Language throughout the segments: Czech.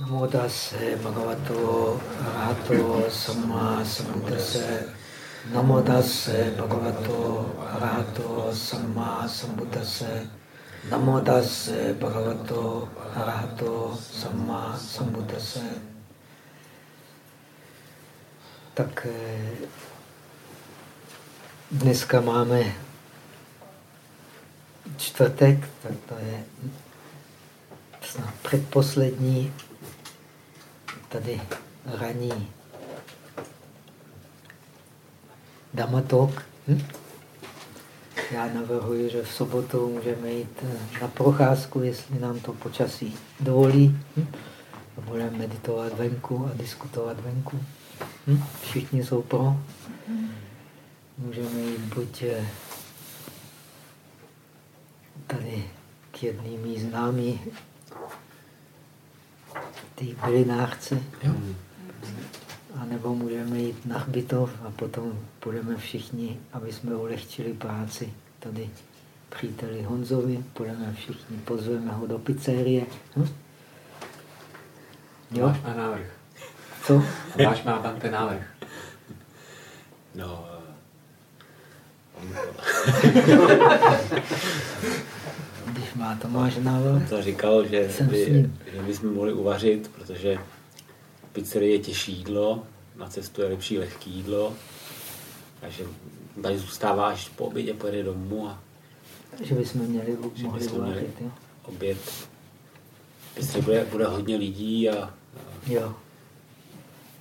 Namo tase bhagavato arahato samma sambuddhase. Namo tase bhagavato arahato samma sambuddhase. Namo tase bhagavato arahato samma sambuddhase. Tak eh, dneska máme čtvrtek, tak to je snad předposlední tady raní damatok. Hm? Já navrhuji, že v sobotu můžeme jít na procházku, jestli nám to počasí dovolí. Hm? Budeme meditovat venku a diskutovat venku. Hm? Všichni jsou pro. Můžeme jít buď eh, tady k jedný mý známý ty bylinářce. A nebo můžeme jít na hbitov a potom půjdeme všichni, aby jsme ulehčili práci tady příteli Honzovi, půjdeme všichni, pozveme ho do pizzerie. Hm? Jo? Máš má návrh. Co? Máš má tam ten návrh. No, Když má Tomáš návrh. to říkal, že by, že bychom mohli uvařit, protože pizzerie je těžší jídlo, na cestu je lepší lehký jídlo, takže tady zůstává až po obědě, pojede domů a že bychom měli, že mohli bychom měli uvařit. Jo? oběd. Pizzerie bude, bude hodně lidí a, a jo.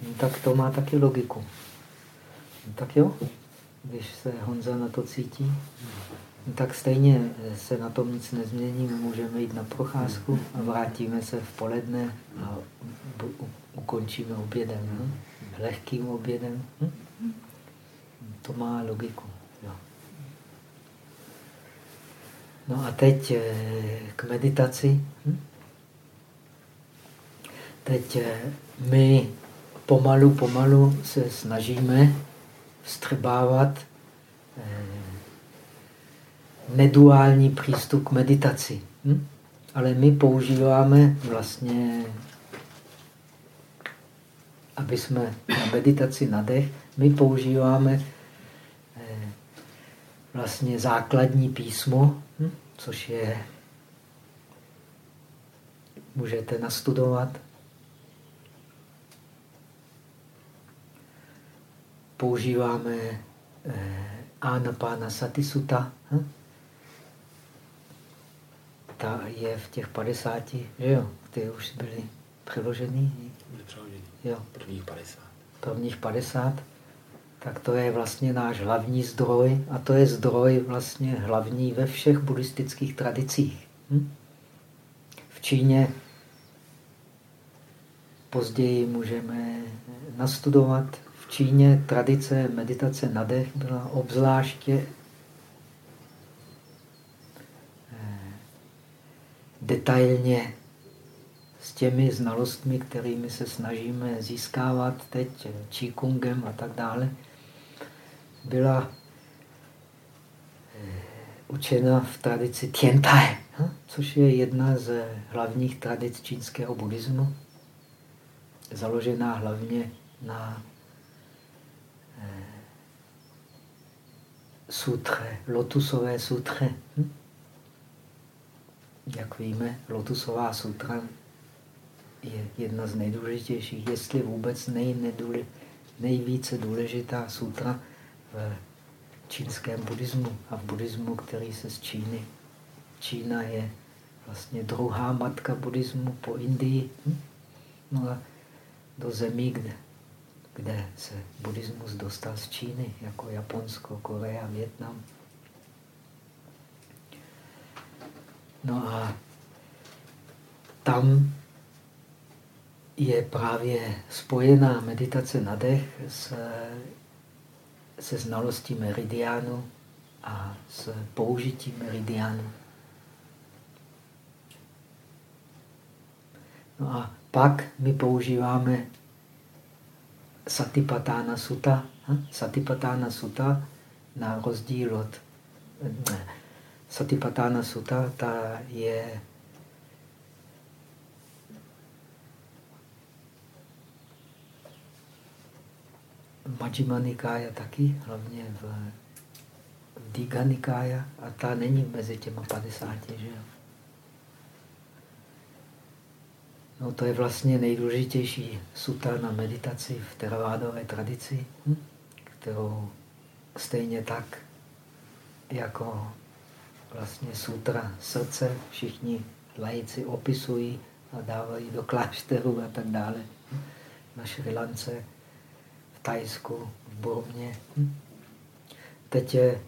No, tak to má taky logiku. No, tak jo, když se Honza na to cítí, no, tak stejně se na tom nic nezmění. My můžeme jít na procházku a vrátíme se v poledne a ukončíme obědem. No? Lehkým obědem. Hm? To má logiku. Jo. No a teď eh, k meditaci. Hm? Teď eh, my pomalu, pomalu se snažíme vstřebávat eh, neduální přístup k meditaci. Hm? Ale my používáme vlastně, aby jsme na meditaci na dech, my používáme eh, vlastně základní písmo, hm? což je, můžete nastudovat, používáme eh, Anapana Satisutta. Hm? Ta je v těch 50, že jo, ty už byly přeložený. přeložený. Jo, Prvních 50. prvních 50. Tak to je vlastně náš hlavní zdroj a to je zdroj vlastně hlavní ve všech buddhistických tradicích. Hm? V Číně později můžeme nastudovat. V Číně tradice meditace na dech byla obzvláště detailně s těmi znalostmi, kterými se snažíme získávat teď Qigongem a tak dále, byla eh, učena v tradici Tiantai, hm? což je jedna z hlavních tradic čínského buddhismu, založená hlavně na eh, sutře, lotusové sutře. Hm? Jak víme, lotusová sutra je jedna z nejdůležitějších, jestli vůbec nej, nedůle, nejvíce důležitá sutra v čínském buddhismu a v buddhismu, který se z Číny. Čína je vlastně druhá matka buddhismu po Indii. Hm? No a do zemí, kde, kde se buddhismus dostal z Číny, jako Japonsko, Korea, Větnam. No a tam je právě spojená meditace na dech s, se znalostí meridiánu a s použitím meridiánu. No a pak my používáme Satipatthana Sutta. Hm? Satipatthana Sutta na rozdíl od Satipatana Sutta, ta je Majimanikája taky, hlavně v Diganikája a ta není mezi těma 50, že jo? No to je vlastně nejdůležitější suta na meditaci v teravádové tradici, hm? kterou stejně tak jako vlastně sutra srdce všichni lajici opisují a dávají do klášteru a tak dále. Na Šrilance, v Tajsku, v Burmě. Teď je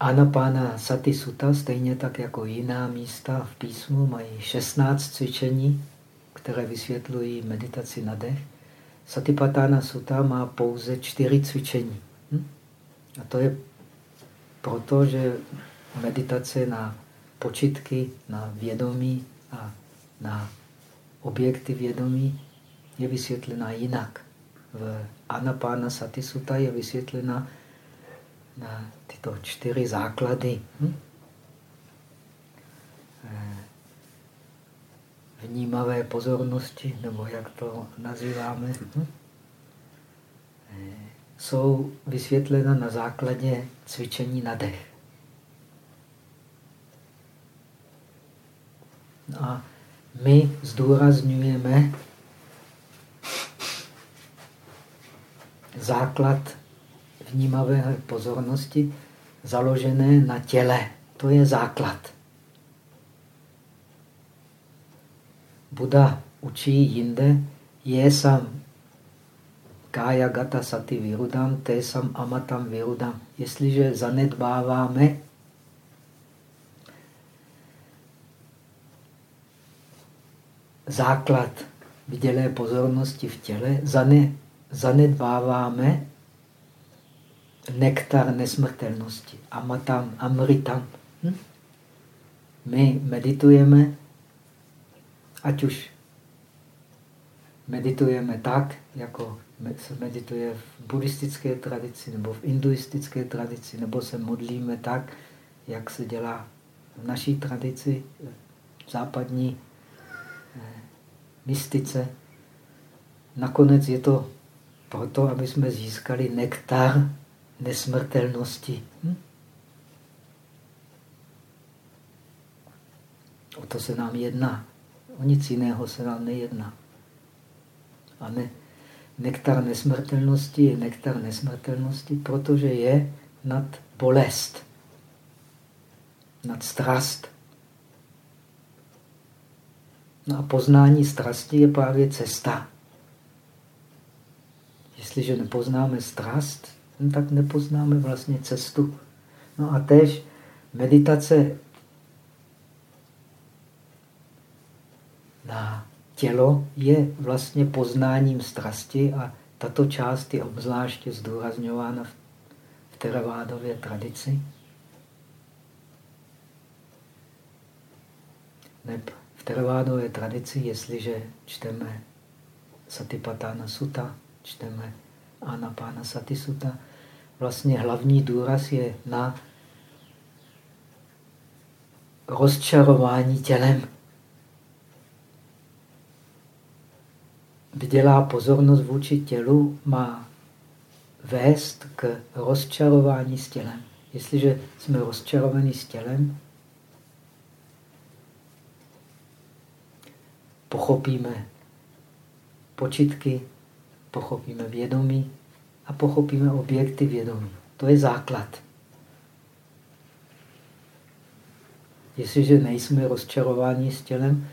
Anapána Sati Sutta, stejně tak jako jiná místa v písmu, mají 16 cvičení, které vysvětlují meditaci na dech. Satipatthana Sutta má pouze čtyři cvičení. A to je proto, že meditace na počitky, na vědomí a na objekty vědomí je vysvětlena jinak. V Anapána Satisutta je vysvětlena na tyto čtyři základy. Hm? Eh, vnímavé pozornosti, nebo jak to nazýváme, hm? Eh, jsou vysvětlena na základě cvičení na dech. A my zdůrazňujeme základ vnímavé pozornosti založené na těle. To je základ. Buda učí jinde, je sam kája gata sati virudam, te sam amatam virudam. Jestliže zanedbáváme základ vidělé pozornosti v těle, zane, zanedbáváme nektar nesmrtelnosti, amatam, amritam. Hm? My meditujeme, ať už meditujeme tak, jako se medituje v buddhistické tradici nebo v hinduistické tradici, nebo se modlíme tak, jak se dělá v naší tradici západní mystice. Nakonec je to proto, aby jsme získali nektar nesmrtelnosti. Hm? O to se nám jedná. O nic jiného se nám nejedná. A ne, nektar nesmrtelnosti je nektar nesmrtelnosti, protože je nad bolest, nad strast. No a poznání strasti je právě cesta. Jestliže nepoznáme strast, tak nepoznáme vlastně cestu. No a tež meditace na tělo je vlastně poznáním strasti a tato část je obzvláště zdůrazňována v teravádové tradici. Neb teravádové tradici, jestliže čteme Satipatthana Sutta, čteme Anapána Sati Sutta, vlastně hlavní důraz je na rozčarování tělem. Vdělá pozornost vůči tělu má vést k rozčarování s tělem. Jestliže jsme rozčarovaní s tělem, pochopíme počitky, pochopíme vědomí a pochopíme objekty vědomí. To je základ. Jestliže nejsme rozčarováni s tělem,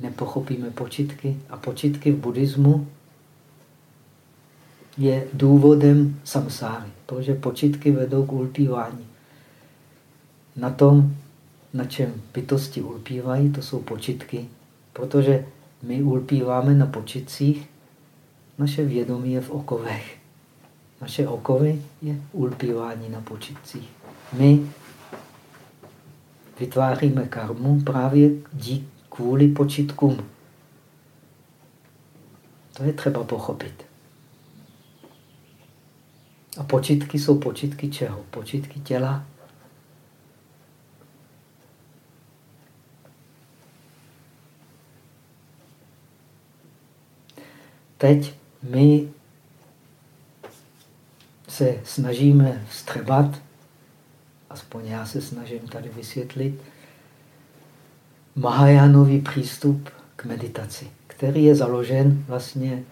nepochopíme počitky. A počitky v buddhismu je důvodem samsáry, protože počitky vedou k ulpívání. Na tom, na čem bytosti ulpívají, to jsou počitky. Protože my ulpíváme na počitcích, naše vědomí je v okovech. Naše okovy je ulpívání na počitcích. My vytváříme karmu právě dík, kvůli počitkům. To je třeba pochopit. A počitky jsou počitky čeho? Počitky těla. Teď my se snažíme vstřebat, aspoň já se snažím tady vysvětlit, Mahajánový přístup k meditaci, který je založen vlastně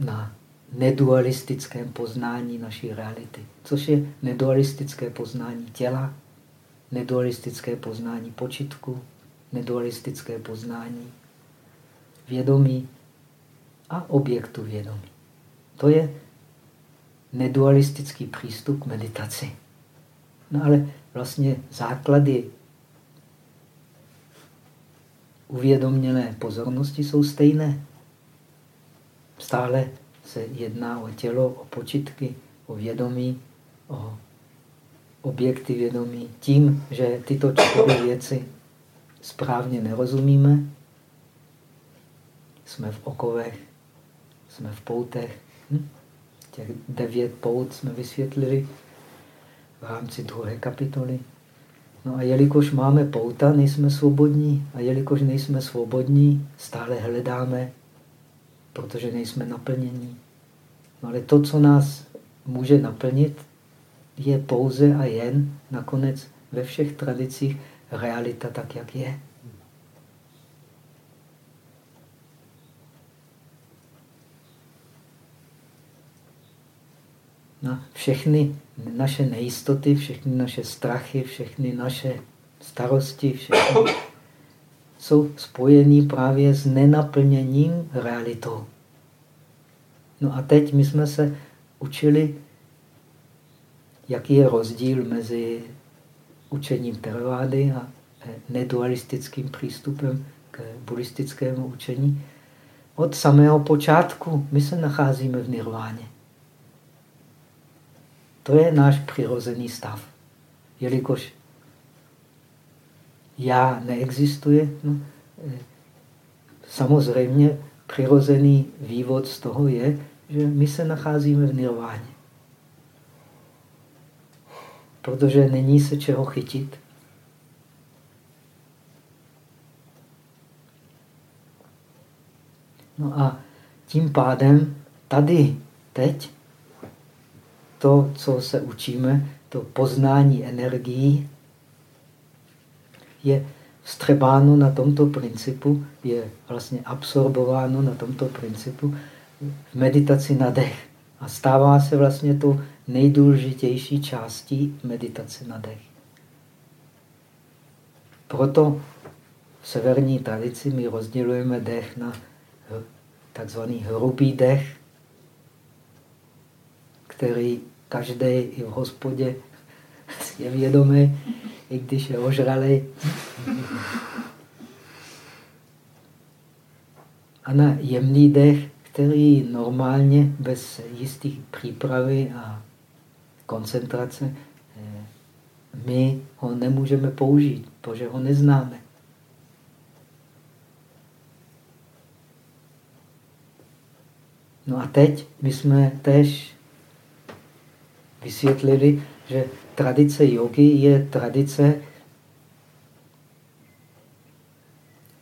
na nedualistickém poznání naší reality. Což je nedualistické poznání těla, nedualistické poznání počitku, nedualistické poznání vědomí a objektu vědomí. To je nedualistický přístup k meditaci. No ale vlastně základy uvědoměné pozornosti jsou stejné. Stále se jedná o tělo, o počitky, o vědomí, o objekty vědomí. Tím, že tyto čtyři věci správně nerozumíme, jsme v okovech, jsme v poutech. Hm? Těch devět pout jsme vysvětlili v rámci druhé kapitoly. No a jelikož máme pouta, nejsme svobodní. A jelikož nejsme svobodní, stále hledáme, protože nejsme naplnění. No ale to, co nás může naplnit, je pouze a jen nakonec ve všech tradicích realita tak, jak je. No, všechny naše nejistoty, všechny naše strachy, všechny naše starosti, všechny jsou spojení právě s nenaplněním realitou. No a teď my jsme se učili, jaký je rozdíl mezi učením Theravady a nedualistickým přístupem k buddhistickému učení. Od samého počátku my se nacházíme v nirváně. To je náš přirozený stav. Jelikož já neexistuje, no, eh, samozřejmě přirozený vývod z toho je, že my se nacházíme v nirváně. Protože není se čeho chytit. No a tím pádem tady, teď, to, co se učíme, to poznání energií, je vstřebáno na tomto principu, je vlastně absorbováno na tomto principu v meditaci na dech. A stává se vlastně to nejdůležitější částí meditace na dech. Proto v severní tradici my rozdělujeme dech na takzvaný hrubý dech, který každý i v hospodě je vědomý, i když je ožralý. A na jemný dech, který normálně bez jistých přípravy a koncentrace eh, my ho nemůžeme použít, protože ho neznáme. No a teď my jsme tež vysvětlili, že tradice jogy je tradice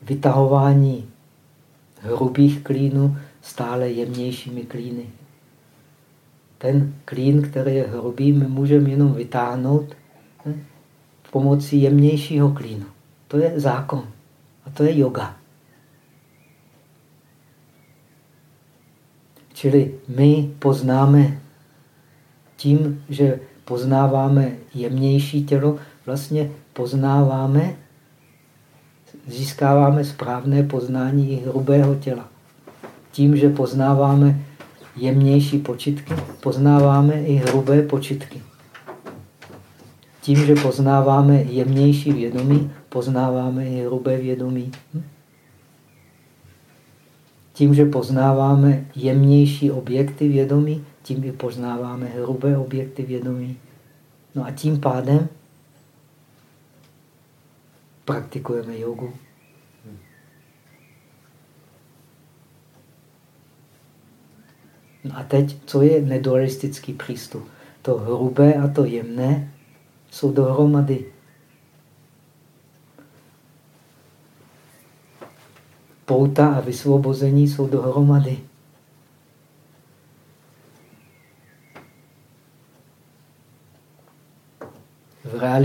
vytahování hrubých klínů stále jemnějšími klíny. Ten klín, který je hrubý, my můžeme jenom vytáhnout pomocí jemnějšího klínu. To je zákon. A to je yoga. Čili my poznáme tím, že poznáváme jemnější tělo, vlastně poznáváme, získáváme správné poznání i hrubého těla. Tím, že poznáváme jemnější počitky, poznáváme i hrubé počitky. Tím, že poznáváme jemnější vědomí, poznáváme i hrubé vědomí. Hm? Tím, že poznáváme jemnější objekty vědomí, tím i poznáváme hrubé objekty vědomí. No a tím pádem praktikujeme jogu. No a teď, co je nedualistický přístup? To hrubé a to jemné jsou dohromady. Pouta a vysvobození jsou dohromady.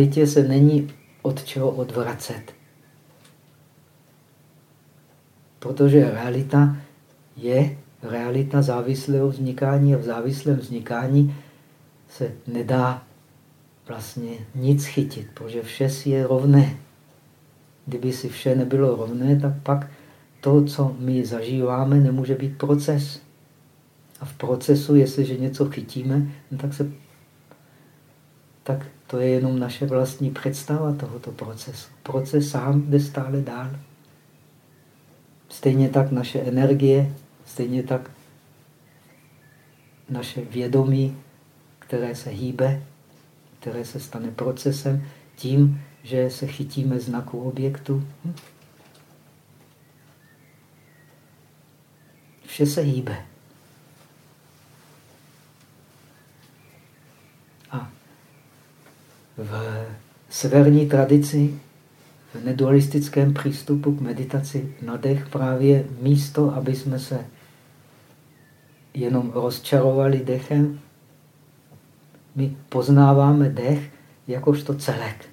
Realitě se není od čeho odvracet. Protože realita je realita závislého vznikání a v závislém vznikání se nedá vlastně nic chytit, protože vše si je rovné. Kdyby si vše nebylo rovné, tak pak to, co my zažíváme, nemůže být proces. A v procesu, jestliže něco chytíme, no tak, se, tak to je jenom naše vlastní představa tohoto procesu. Proces sám jde stále dál. Stejně tak naše energie, stejně tak naše vědomí, které se hýbe, které se stane procesem tím, že se chytíme znaku objektu. Hm? Vše se hýbe. A v severní tradici, v nedualistickém přístupu k meditaci na dech právě místo, aby jsme se jenom rozčarovali dechem, my poznáváme dech jakožto celek.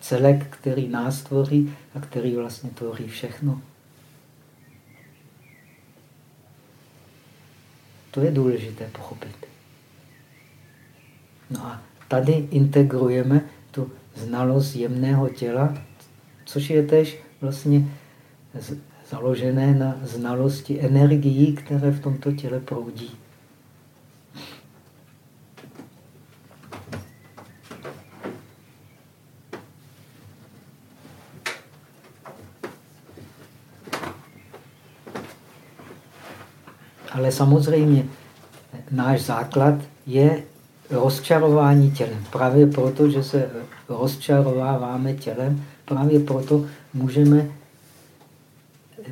Celek, který nás tvoří a který vlastně tvoří všechno. To je důležité pochopit. No a tady integrujeme tu znalost jemného těla, což je tež vlastně založené na znalosti energií, které v tomto těle proudí. Ale samozřejmě náš základ je rozčarování tělem. Právě proto, že se rozčarováváme tělem, právě proto můžeme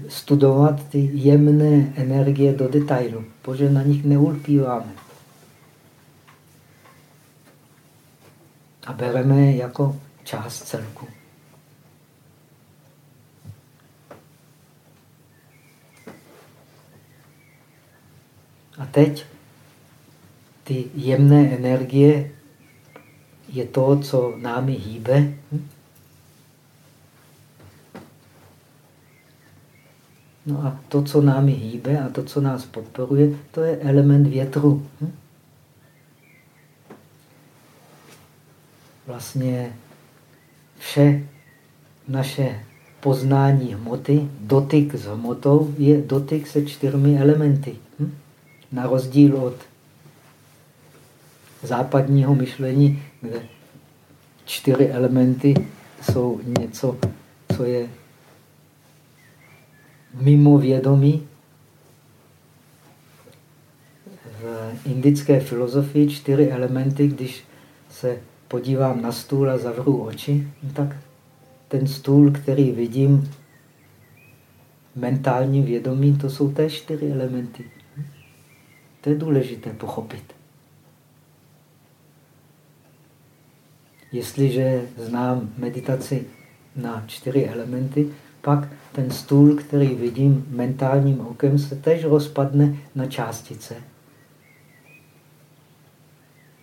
studovat ty jemné energie do detailu, protože na nich neulpíváme. A bereme je jako část celku. A teď ty jemné energie je to, co námi hýbe. No a to, co námi hýbe a to, co nás podporuje, to je element větru. Vlastně vše naše poznání hmoty, dotyk s hmotou, je dotyk se čtyřmi elementy. Na rozdíl od západního myšlení, kde čtyři elementy jsou něco, co je mimo vědomí. V indické filozofii čtyři elementy, když se podívám na stůl a zavřu oči, tak ten stůl, který vidím mentálním vědomím, to jsou té čtyři elementy. To je důležité pochopit. Jestliže znám meditaci na čtyři elementy, pak ten stůl, který vidím mentálním okem, se tež rozpadne na částice.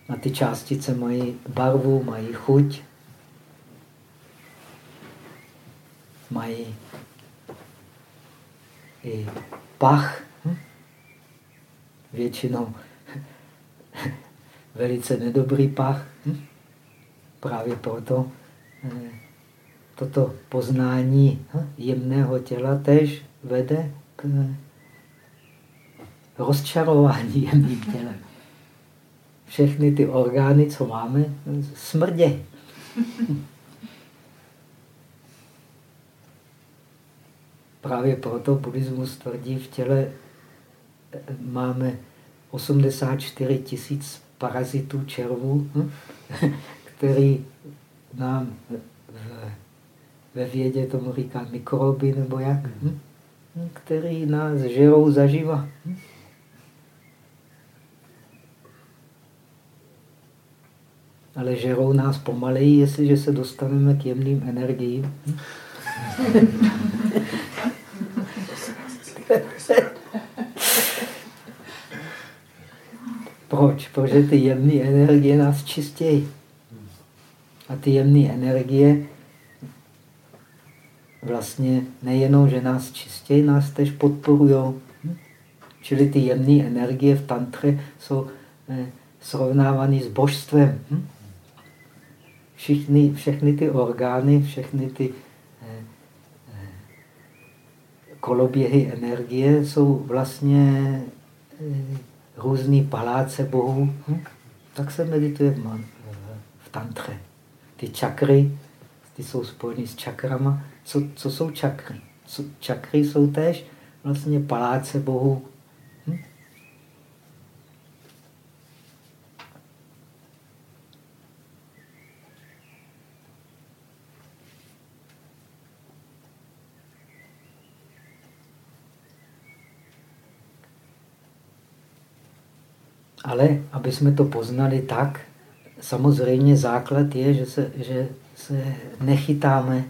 A ty částice mají barvu, mají chuť, mají i pach. Hm? Většinou velice nedobrý pach. Právě proto eh, toto poznání hm, jemného těla tež vede k rozčarování jemným tělem. Všechny ty orgány, co máme, smrdě. Právě proto buddhismus tvrdí, v těle eh, máme 84 tisíc parazitů červů, hm, který nám ve vědě tomu říká mikroby nebo jak, hm? hm? který nás žerou zaživa. Hm? Ale žerou nás pomaleji, jestliže se dostaneme k jemným energiím. Hm? Proč? Protože ty jemné energie nás čistějí. A ty jemné energie vlastně nejenom, že nás čistějí, nás tež podporují. Čili ty jemné energie v tantře jsou eh, srovnávané s božstvem. Hm? Všichni, všechny ty orgány, všechny ty eh, eh, koloběhy energie jsou vlastně různý paláce bohů. Hm? Tak se medituje v, v tantře. Ty čakry, ty jsou spojeny s čakrama. Co, co jsou čakry? Co, čakry jsou též vlastně paláce bohů. Hm? Ale aby jsme to poznali tak, samozřejmě základ je, že se, že se nechytáme,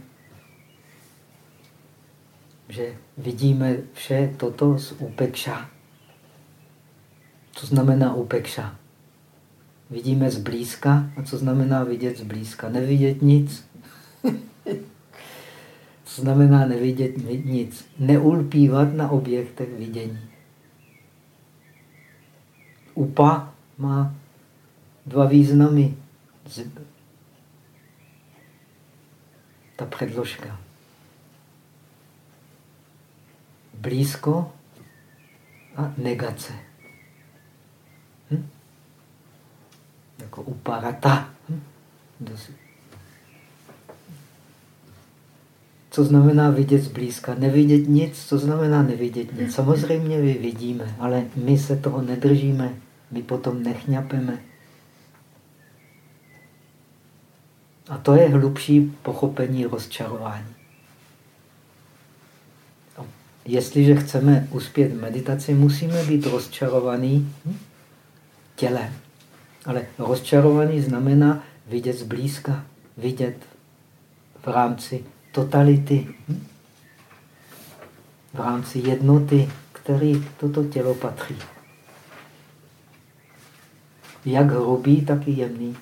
že vidíme vše toto z upekša. Co znamená upekša? Vidíme zblízka. A co znamená vidět zblízka? Nevidět nic. co znamená nevidět nic? Neulpívat na objektech vidění. Upa má dva významy. Ta předložka. Blízko a negace. Hm? Jako uparata. Hm? Co znamená vidět zblízka? Nevidět nic, co znamená nevidět nic? Samozřejmě my vidíme, ale my se toho nedržíme. My potom nechňapeme. A to je hlubší pochopení rozčarování. Jestliže chceme uspět v meditaci, musíme být rozčarovaný tělem. Ale rozčarovaný znamená vidět zblízka, vidět v rámci totality, v rámci jednoty, který toto tělo patří jak hrubý, tak i jemný.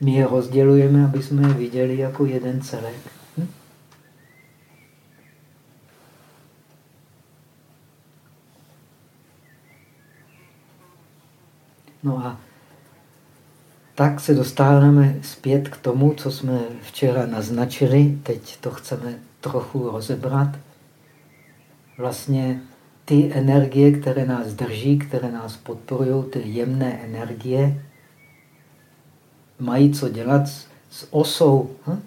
My je rozdělujeme, aby jsme je viděli jako jeden celek. Hm? No a tak se dostáváme zpět k tomu, co jsme včera naznačili. Teď to chceme trochu rozebrat. Vlastně ty energie, které nás drží, které nás podporují, ty jemné energie, mají co dělat s, s osou hm?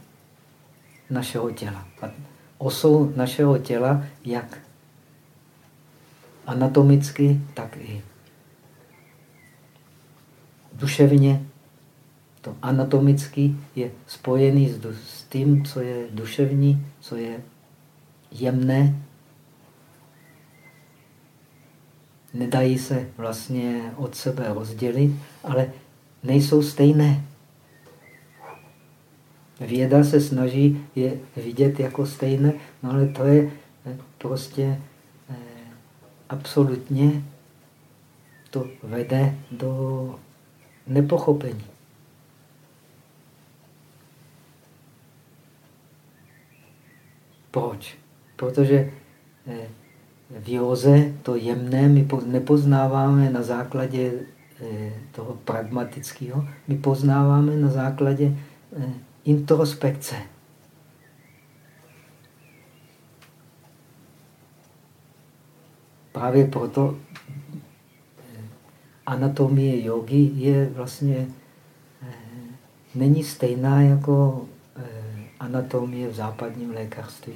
našeho těla. A osou našeho těla jak anatomicky, tak i duševně. To anatomicky je spojený s, s tím, co je duševní, co je jemné, nedají se vlastně od sebe rozdělit, ale nejsou stejné. Věda se snaží je vidět jako stejné, no ale to je eh, prostě eh, absolutně to vede do nepochopení. Proč? Protože eh, v józe to jemné my nepoznáváme na základě toho pragmatického, my poznáváme na základě introspekce. Právě proto eh, anatomie jogy je vlastně není stejná jako anatomie v západním lékařství.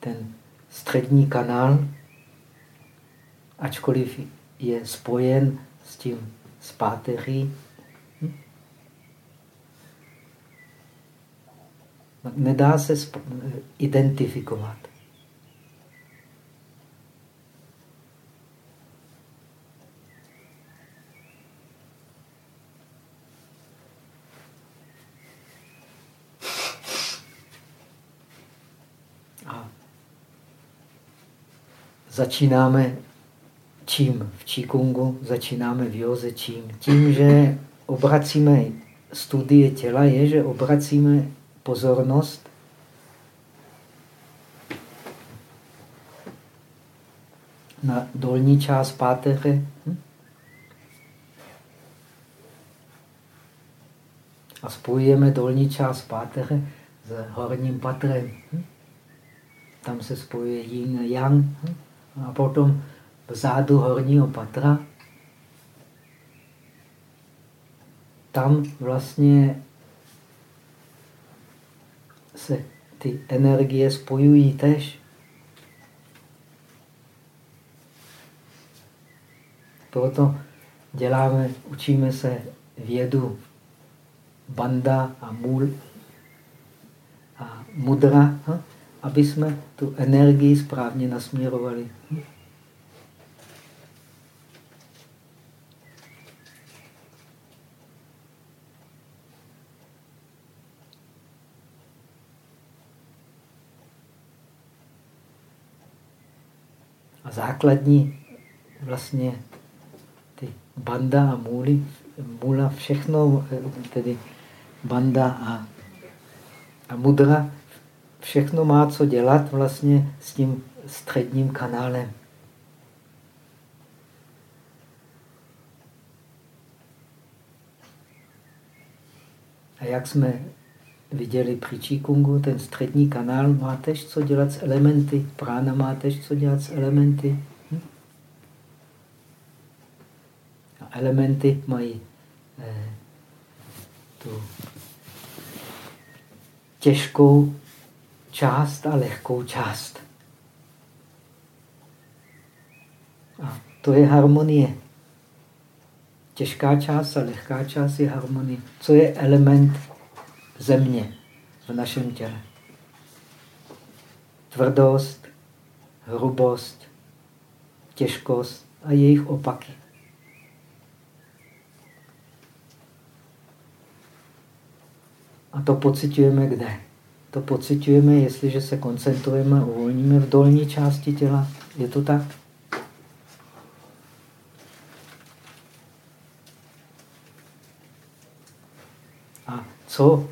ten střední kanál, ačkoliv je spojen s tím s páteří, hm? nedá se identifikovat. začínáme čím v Qigongу, začínáme v józe čím? Tím, že obracíme studie těla, je, že obracíme pozornost na dolní část páteře. Hm? A spojujeme dolní část páteře s horním patrem. Hm? Tam se spojuje yin a yang. Hm? A potom vzadu horního patra tam vlastně se ty energie spojují tež. Proto děláme, učíme se vědu banda a mul a mudra, hm? aby jsme tu energii správně nasměrovali. Základní vlastně ty banda a můly, mula, všechno, tedy banda a, a mudra, všechno má co dělat vlastně s tím středním kanálem. A jak jsme viděli při Qigongu, ten střední kanál má tež co dělat s elementy, prána má tež co dělat s elementy. Hm? A elementy mají eh, tu těžkou část a lehkou část. A to je harmonie. Těžká část a lehká část je harmonie. Co je element země v našem těle. Tvrdost, hrubost, těžkost a jejich opaky. A to pocitujeme kde? To pocitujeme, jestliže se koncentrujeme a uvolníme v dolní části těla. Je to tak? A co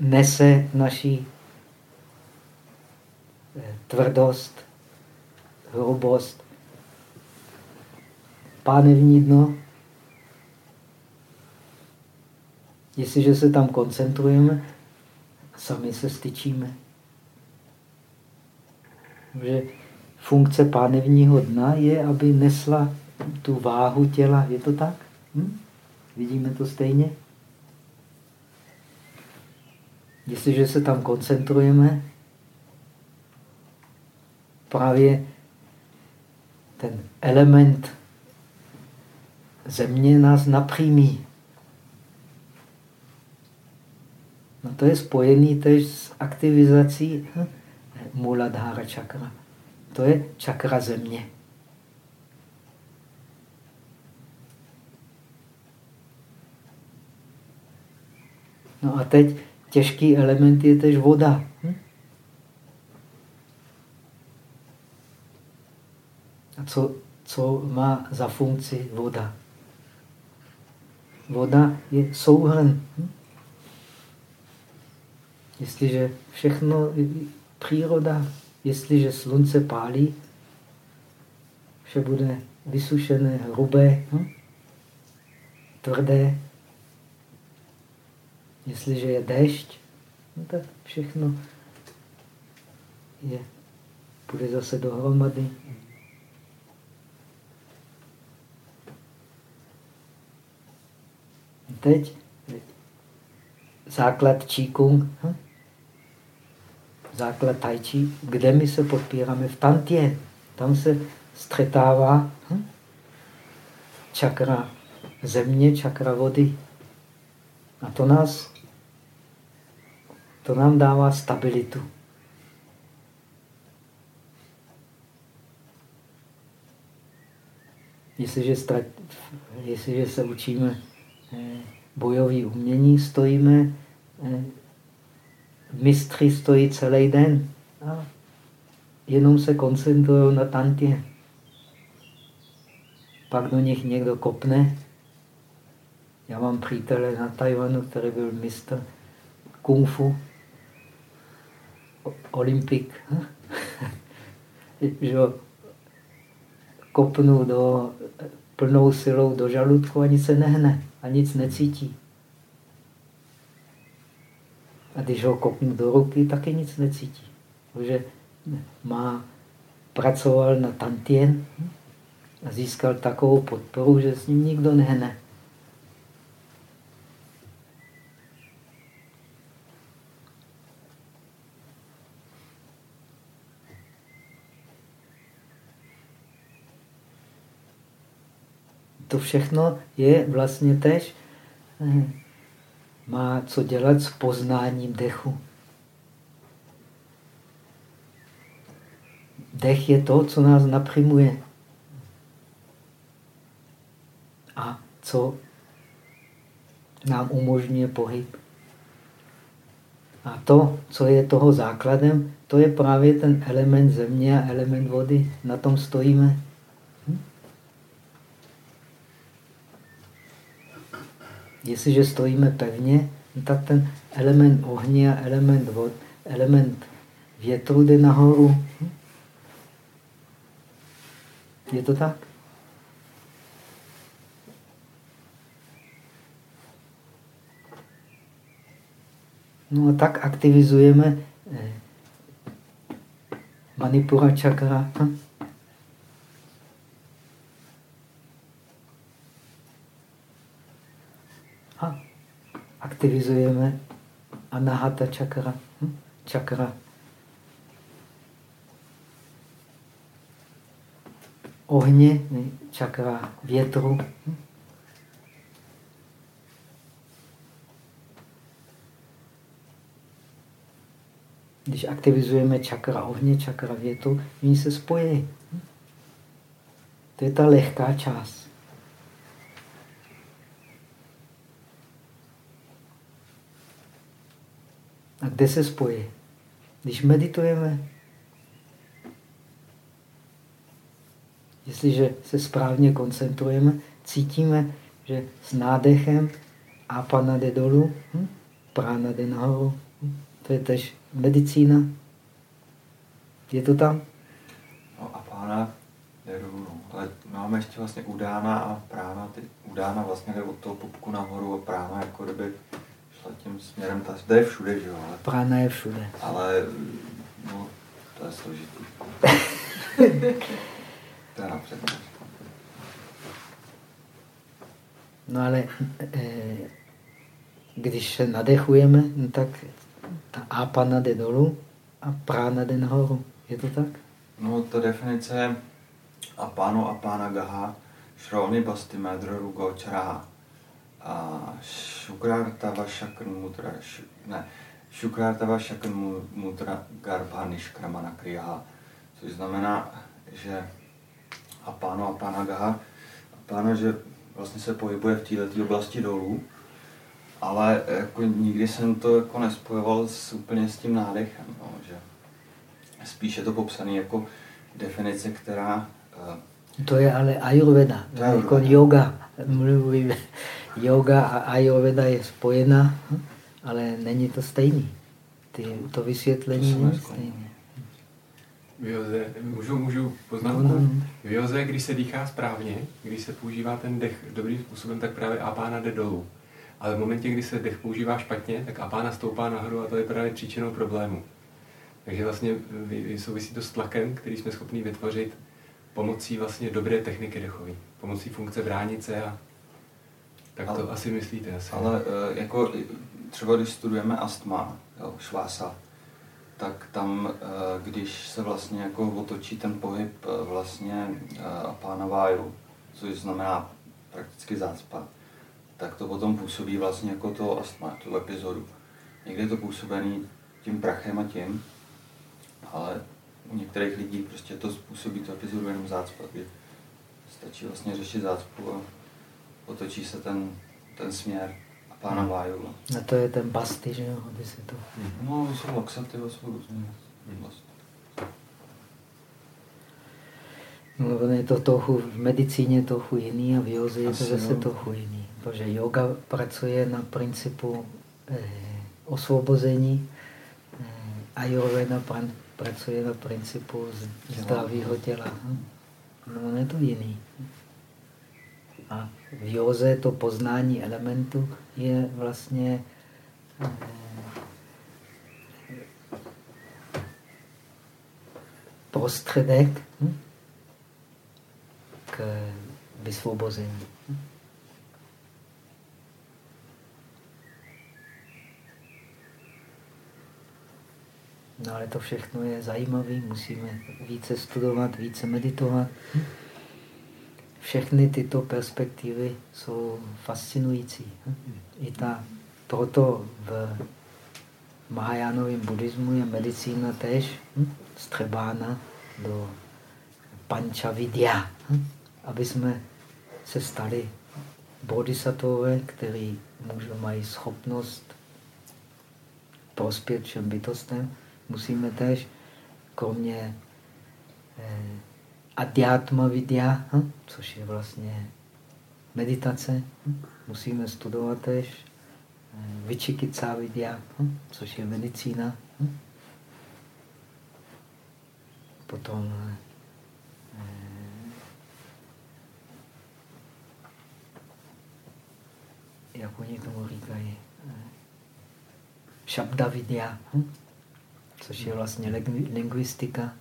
nese naší eh, tvrdost, hrubost, pánevní dno. Jestliže se tam koncentrujeme, sami se styčíme. Že funkce pánevního dna je, aby nesla tu váhu těla. Je to tak? Hm? Vidíme to stejně? Jestliže se tam koncentrujeme, právě ten element země nás napřímí. No to je spojený tež s aktivizací hm, Muladhara čakra. To je čakra země. No a teď těžký element je tež voda. Hm? A co, co má za funkci voda? Voda je souhrn. Hm? Jestliže všechno, příroda, jestliže slunce pálí, vše bude vysušené, hrubé, hm? tvrdé, Jestliže je dešť, no tak všechno je, půjde zase dohromady. Teď základ Qigong, hm? základ Tai Chi, kde my se podpíráme? V Tantě. Tam se střetává hm? čakra země, čakra vody. A to nás to nám dává stabilitu. Jestliže, strat, jestliže se učíme eh, bojové umění, stojíme, eh, mistři stojí celý den. A jenom se koncentrují na tantě. Pak do nich někdo kopne. Já mám přítele na Tajvanu, který byl mistr kung fu, olympik. že kopnu do, plnou silou do žaludku a nic se nehne a nic necítí. A když ho kopnu do ruky, taky nic necítí. Takže má, pracoval na tantien a získal takovou podporu, že s ním nikdo nehne. To všechno je vlastně tež, eh, má co dělat s poznáním dechu. Dech je to, co nás naprimuje. A co nám umožňuje pohyb. A to, co je toho základem, to je právě ten element země a element vody. Na tom stojíme. Hm? Jestliže stojíme pevně, tak ten element ohně a element vod, element větru jde nahoru. Je to tak? No a tak aktivizujeme eh, manipura čakra. Hm? Aktivizujeme anahata čakra. Hm? Čakra ohně, čakra větru. Když aktivizujeme čakra ohně, čakra větru, oni se spojí. To je ta lehká část. A kde se spojí? Když meditujeme, Jestliže se správně koncentrujeme, cítíme, že s nádechem apana jde dolů, hm? prána jde nahoru. Hm? To je tež medicína. Je to tam? No pána jde dolů, no. ale máme ještě vlastně udána a prána. Ty, udána vlastně jde od toho popku nahoru a prána jako kdyby šla tím směrem. Ta, to je všude, že jo? Ale, prána je všude. Ale no, to je složitý. No ale eh, když se nadechujeme, no tak ta apana jde dolů a prána jde nahoru. Je to tak? No, ta definice je apano apana gaha šroni basti medra rugo čaraha a šukrartava šakn mutra, ne, šukrartava šakn mutra garbha nishkramana kriyaha, což znamená, že a páno a pána Gaha. A pána, že vlastně se pohybuje v této oblasti dolů, ale jako nikdy jsem to jako nespojoval s, úplně s tím nádechem, no, že spíš je to popsané jako definice, která... Uh, to je ale ayurveda, to je jako yoga. Mluvíme, yoga a ayurveda je spojena, ale není to stejný. Ty, to vysvětlení to není stejné. V joze, můžu, můžu poznámku? No, no. V joze, když se dýchá správně, když se používá ten dech dobrým způsobem, tak právě apána jde dolů. Ale v momentě, kdy se dech používá špatně, tak apána stoupá nahoru a to je právě příčinou problému. Takže vlastně souvisí to s tlakem, který jsme schopni vytvořit pomocí vlastně dobré techniky dechové, pomocí funkce bránice a tak to ale, asi myslíte asi. Ale eh, jako třeba když studujeme astma, jo, švása, tak tam, eh, když se vlastně jako otočí ten pohyb vlastně eh, pána váju, což znamená prakticky zácpa, tak to potom působí vlastně jako to astma, tu epizodu. Někdy je to působený tím prachem a tím, ale u některých lidí prostě to způsobí tu epizodu jenom zácpa, kdy stačí vlastně řešit zácpu a otočí se ten, ten směr pána hmm. Váju. A to je ten basty, že jo, aby si to... No, jsou laxativa, jsou různé. Hmm. No, je to trochu, v medicíně trochu jiný a v józe je to zase trochu jiný. Protože yoga pracuje na principu eh, osvobození eh, a ayurveda pracuje na principu zdravého těla. Hm? No, je to jiný. A v józe to poznání elementu je vlastně eh, prostředek hm? k vysvobození. No ale to všechno je zajímavé, musíme více studovat, více meditovat. Všechny tyto perspektivy jsou fascinující. I ta, proto v Mahajánovém buddhismu je medicína tež střebána do pančavidya, aby jsme se stali bodhisattvové, který mají schopnost prospět všem bytostem, musíme tež kromě eh, adhyatma vidya, hm, což je vlastně meditace, hm, musíme studovat tež eh, vyčikicá vidya, hm, což je medicína. Potom eh, jak oni tomu říkají, eh, šabda vidya. Hm? což je vlastně lingvistika.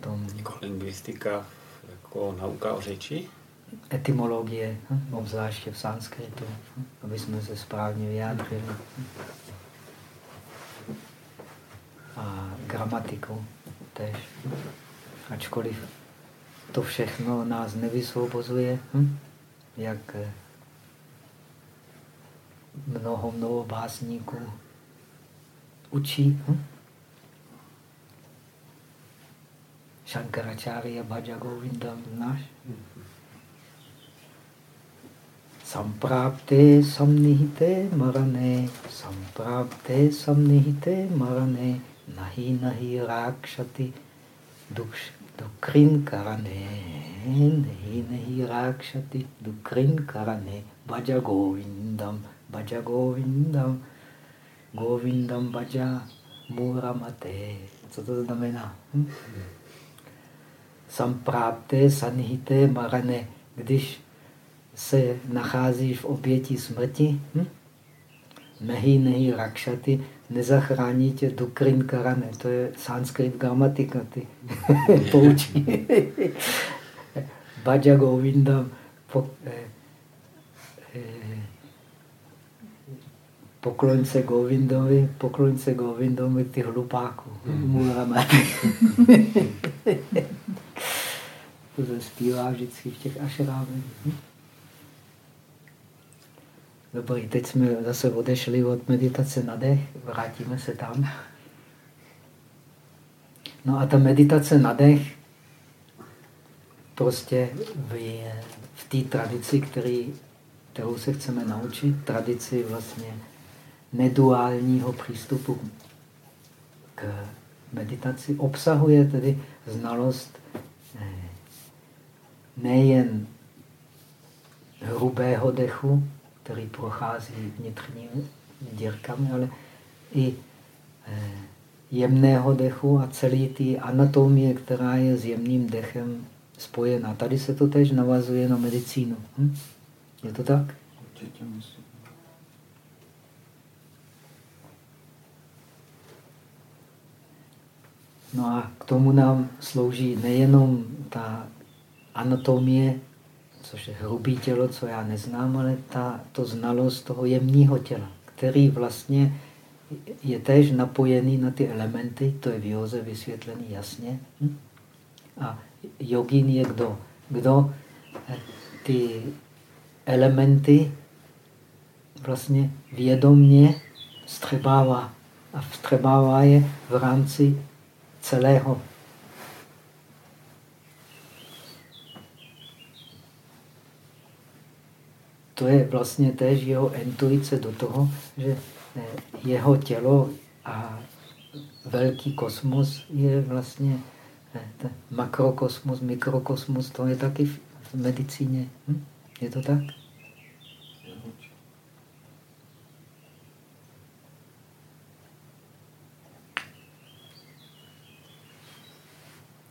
Potom... Jako lingvistika, jako nauka o řeči? Etymologie, hm? obzvláště v sanskritu, hm? aby jsme se správně vyjádřili. A gramatiku tež. Ačkoliv to všechno nás nevysvobozuje, hm? jak eh, mnoho, mnoho básníků učí. Hm? Shankaracharya Bhaja Govindam náš. Samprapte samnihite marane, samprapte samnihite marane, nahi nahi rakshati duksh, dukrin karane, nahi nahi rakshati dukrin karane, Bhaja Govindam. Bhaja Govindam, Govindam Bhaja Muramate. Co to znamená? Hm? Samprápte, sanihite, marane. Když se nacházíš v oběti smrti, hm? nehi, nehi, rakšaty, nezachrání tě dukrin karane. To je sanskrit gramatika, ty poučí. Bhaja Govindam, po, eh, eh, pokloň se Govindovi, pokloň se Govindovi, ty hlupáku. Hmm. to se zpívá vždycky v těch ašrámech. Dobrý, teď jsme zase odešli od meditace na dech, vrátíme se tam. No a ta meditace na dech prostě v, v té tradici, který, kterou se chceme naučit, tradici vlastně neduálního přístupu k meditaci obsahuje tedy znalost eh, nejen hrubého dechu, který prochází vnitřními dírkami, ale i eh, jemného dechu a celý ty anatomie, která je s jemným dechem spojená. Tady se to tež navazuje na medicínu. Hm? Je to tak? Určitě myslím. No a k tomu nám slouží nejenom ta anatomie, což je hrubý tělo, co já neznám, ale ta, to znalost toho jemního těla, který vlastně je též napojený na ty elementy, to je v józe vysvětlený jasně. Hm? A jogín je kdo? Kdo eh, ty elementy vlastně vědomně střebává. A vstřebává je v rámci celého. To je vlastně též jeho intuice do toho, že eh, jeho tělo a velký kosmos je vlastně ten makrokosmos, mikrokosmos, to je taky v medicíně. Hm? Je to tak?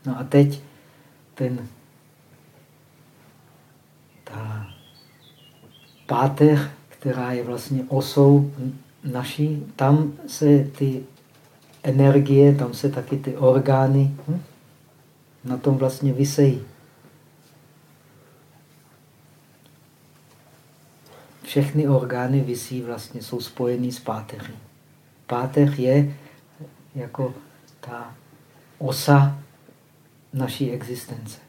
No a teď ten ta páteř, která je vlastně osou naší, tam se ty energie, tam se taky ty orgány hm? na tom vlastně vysejí. Všechny orgány visí vlastně, jsou spojený s páteří. Páteř je jako ta osa naší existence.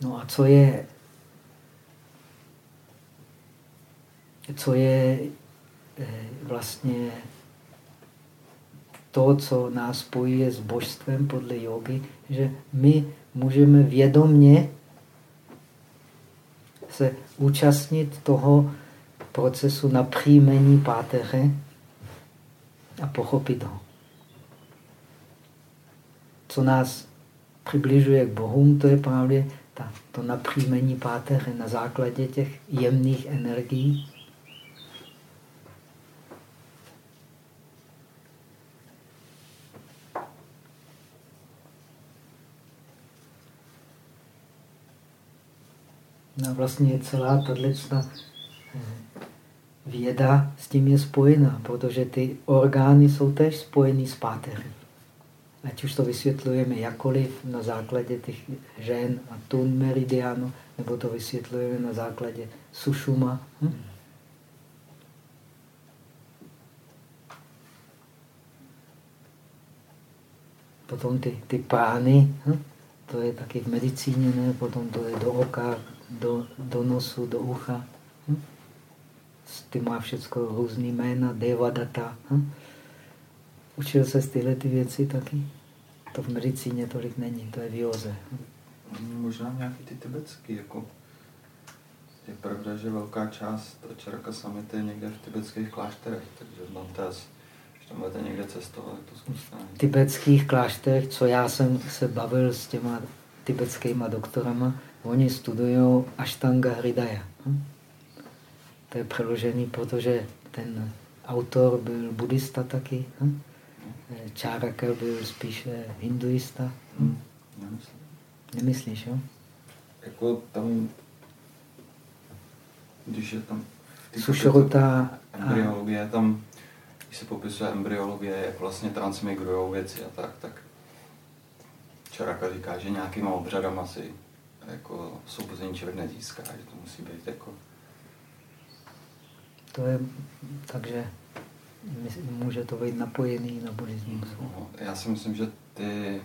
No a co je, co je eh, vlastně to, co nás spojuje s božstvem podle jogy, že my můžeme vědomně se účastnit toho procesu napříjmení páteře a pochopit ho. Co nás přibližuje k Bohům, to je právě ta, to napříjmení páteře na základě těch jemných energií. No vlastně celá tato eh, věda s tím je spojená, protože ty orgány jsou tež spojený s páteří ať už to vysvětlujeme jakoliv na základě těch žen a tun meridianu, nebo to vysvětlujeme na základě sušuma. Hm? Potom ty, ty pány, hm? to je taky v medicíně, ne? potom to je do oka, do, do nosu, do ucha. Hm? Ty má všechno různý jména, devadata. Hm? Učil se tyhle ty věci taky? To v medicíně tolik není, to je v józe. Možná nějaký ty tibetský, jako je pravda, že velká část čaraka samity je někde v tibetských klášterech, takže Dantes, když tam budete někde cestovat, to zkuste. V tibetských klášterech, co já jsem se bavil s těma tibetskými doktorama, oni studují Ashtanga Hridaya. Hm? To je přeložený, protože ten autor byl buddhista taky. Hm? Čáraka byl spíše hinduista. Hm? Nemyslím. Nemyslíš, jo? Jako tam, když je tam... Sušrota... Embryologie, tam, když se popisuje embryologie, jak vlastně transmigrují věci a tak, tak Čaraka říká, že nějakýma obřadama si jako soubození člověk nezíská, že to musí být jako... To je, takže může to být napojený na buddhismus. No, já si myslím, že ty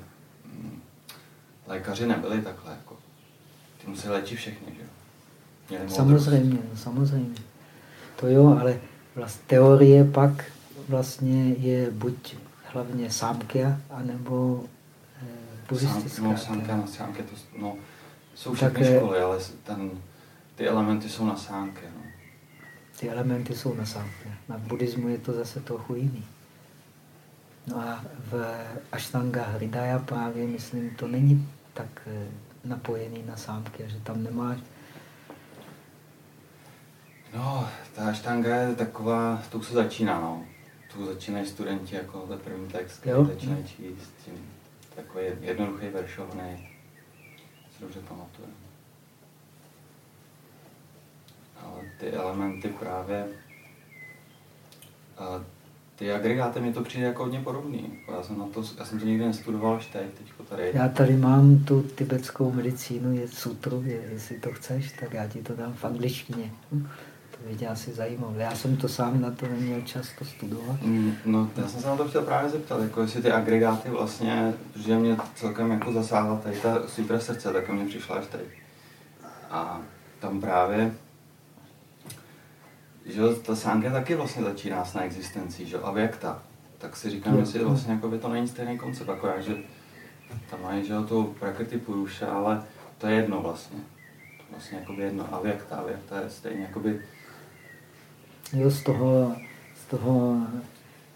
hm, lékaři nebyli takhle. Jako, ty musí léčit všechny, že jo? Samozřejmě, no, samozřejmě. To jo, ale vlast, teorie pak vlastně je buď hlavně sámkia, anebo eh, buddhistická. Sám, no, sámkia sámkia, to, no, jsou všechny tak, školy, ale ten, ty elementy jsou na sámkia. No. Ty elementy jsou na sámkě. Na buddhismu je to zase trochu jiný. No a v Ashtanga Hridaya právě, myslím, to není tak eh, napojený na sámky, že tam nemáš... No, ta Ashtanga je taková, tu se začíná, no. Tu začínají studenti jako za první text, jo? začínají číst. Takový jednoduchý veršovný, si dobře pamatuju ty elementy právě, a ty agregáty mi to přijde jako hodně podobný. Já jsem, na to, já jsem to nikdy nestudoval až teď, teďko tady. Já tady mám tu tibetskou medicínu, je sutru, je, jestli to chceš, tak já ti to dám v angličtině. To vidí asi zajímavé. Já jsem to sám na to neměl čas to studovat. Mm, no, já jsem se na to chtěl právě zeptat, jako jestli ty agregáty vlastně, protože mě celkem jako zasáhla tady ta super srdce, tak mě přišla až tady. A tam právě že ta sánka taky vlastně začíná s neexistencí, že a ta, tak si říkám, že si vlastně jako by to není stejný koncept, akorát, že tam mají, že to prakrty Puruša, ale to je jedno vlastně. vlastně jakoby jedno avyakta, avyakta je stejně jakoby... Jo, z toho, z toho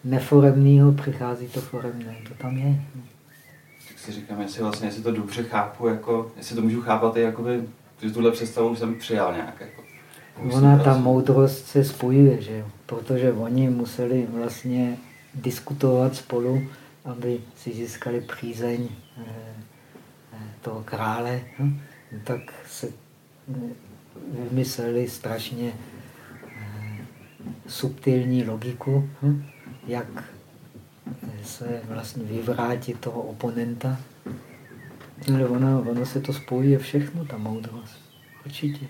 neforemného přichází to foremné, to tam je. Tak si říkám, jestli vlastně, jestli to dobře chápu, jako, jestli to můžu chápat, i jakoby, že tuhle představu jsem přijal nějak. Jako, Ona, ta moudrost se spojuje, že jo? protože oni museli vlastně diskutovat spolu, aby si získali přízeň eh, eh, toho krále, hm? tak se eh, vymysleli strašně subtilní logiku, hm? jak se vlastně vyvrátit toho oponenta. Ale ono, ono se to spojuje všechno, ta moudrost. Určitě.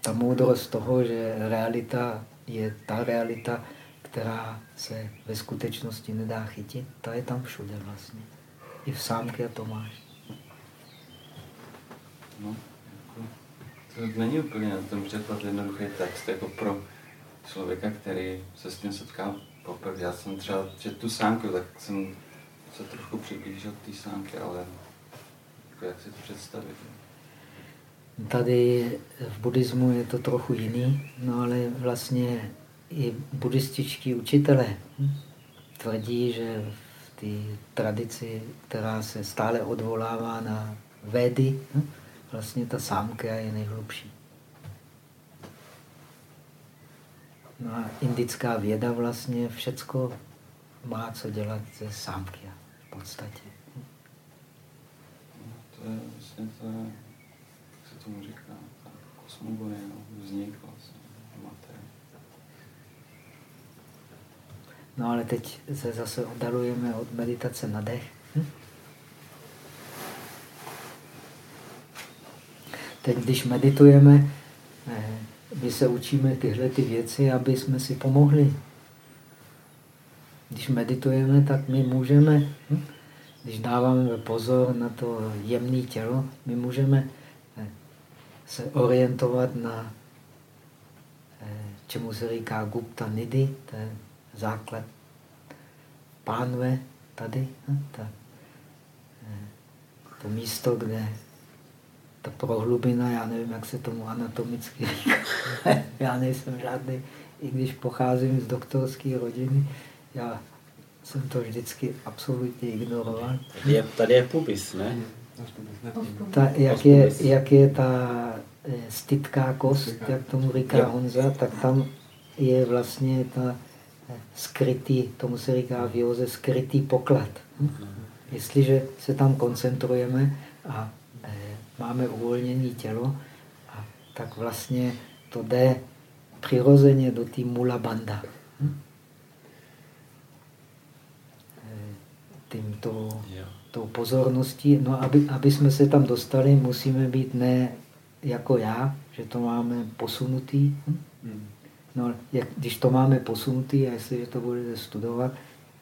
Ta moudrost toho, že realita je ta realita, která se ve skutečnosti nedá chytit, ta je tam všude vlastně. I v sámky a Tomáš. No, jako, to není úplně na tom překlad jednoduchý text, jako pro člověka, který se s tím setká poprvé. Já jsem třeba četl tu sámku, tak jsem se trošku přiblížil k té sámky, ale jako jak si to představit? Tady v buddhismu je to trochu jiný, no ale vlastně i buddhističtí učitelé tvrdí, že v té tradici, která se stále odvolává na Védy, vlastně ta sámka je nejhlubší. No a indická věda vlastně všecko má co dělat se sámky v podstatě. No, to je vlastně to, tomu říká, ta kosmogonie, no, vznik vlastně, materie. No ale teď se zase oddalujeme od meditace na dech. Hm? Teď, když meditujeme, eh, my se učíme tyhle ty věci, aby jsme si pomohli. Když meditujeme, tak my můžeme, hm? když dáváme pozor na to jemné tělo, my můžeme se orientovat na, eh, čemu se říká Gupta Nidhi, to je základ pánve tady, hm? ta, eh, to místo, kde ta prohlubina, já nevím, jak se tomu anatomicky říká. já nejsem žádný, i když pocházím z doktorské rodiny, já jsem to vždycky absolutně ignoroval. Tady je, tady je pubis, ne? Ta, jak, je, jak je ta eh, stytká kost, jak tomu říká Honza, tak tam je vlastně ta eh, skrytý, tomu se říká v józe, skrytý poklad. Hm? Jestliže se tam koncentrujeme a máme uvolněné tělo, a tak vlastně to jde přirozeně do té mula banda. Hm? Tímto tou pozorností. No, aby, aby jsme se tam dostali, musíme být ne jako já, že to máme posunutý. Hm? Hmm. No, jak, když to máme posunutý a jestliže to budete studovat,